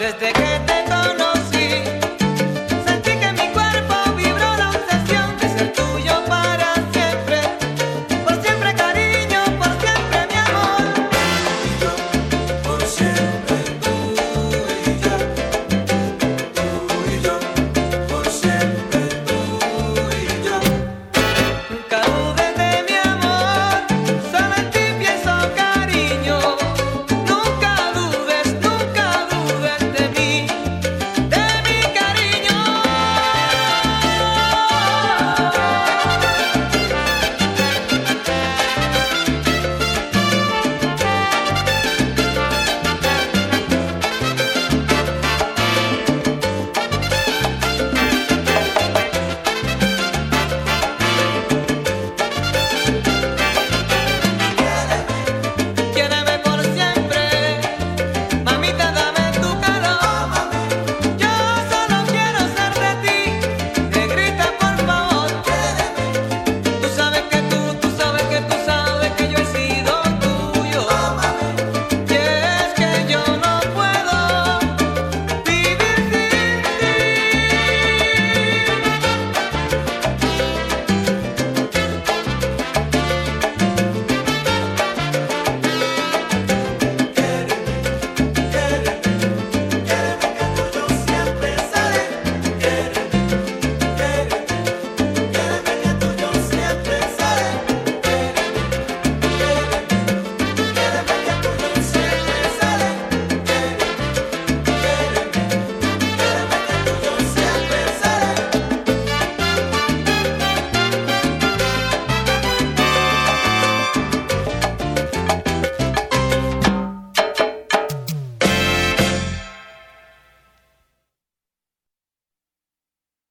desde que te